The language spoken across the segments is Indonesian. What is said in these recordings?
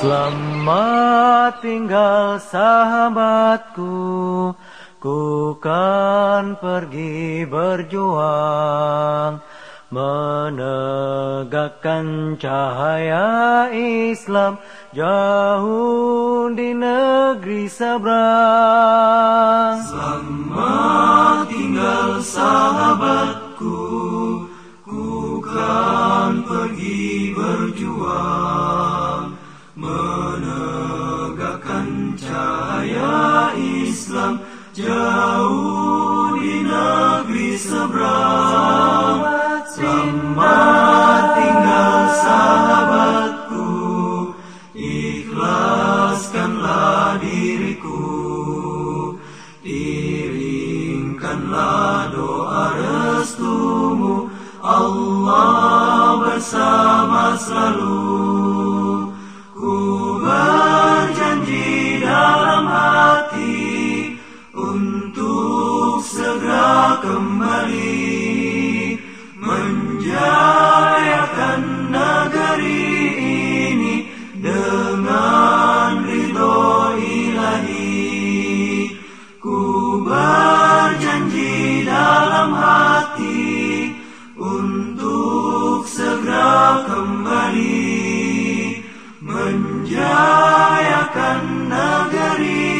Selamat tinggal sahabatku. Ku kan pergi berjuang Menegakkan cahaya Islam Jauh di negeri seberang Selamat tinggal sahabatku Ku kan pergi berjuang. Menegakkan cahaya Islam Jauh di negeri seberang Doa restumu Allah bersama selalu. Ku berjanji dalam hati Untuk segera kembali Menjayakan Menjayakan negeri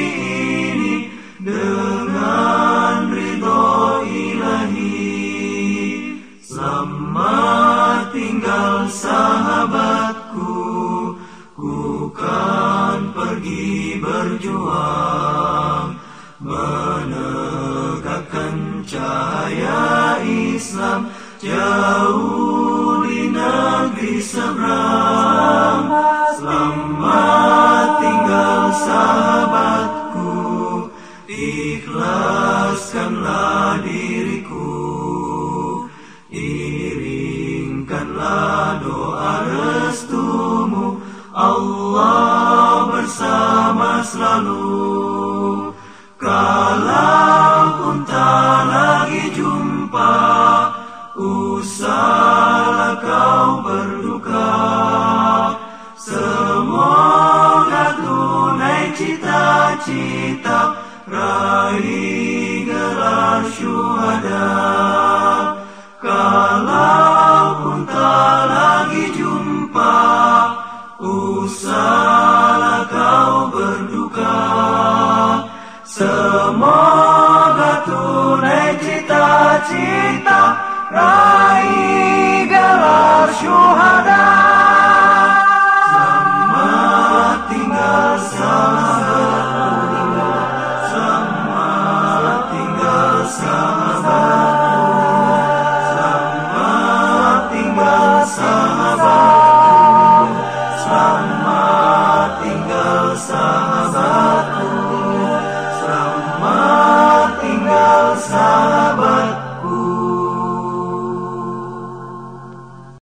ini Dengan ridho ilahi. Selamat tinggal sahabatku. Ku kan pergi berjuang Menegakkan cahaya Islam Jauh seberang Selamat tinggal sahabatku. Ikhlaskanlah diriku. Iringkanlah doa restumu. Allah bersama selalu. Kalaupun tak lagi jumpa Usahlah cita-cita Raih gelar syuhada Kalaupun tak lagi jumpa Usahlah kau berduka. Semoga tunai cita-cita Raih gelar syuhada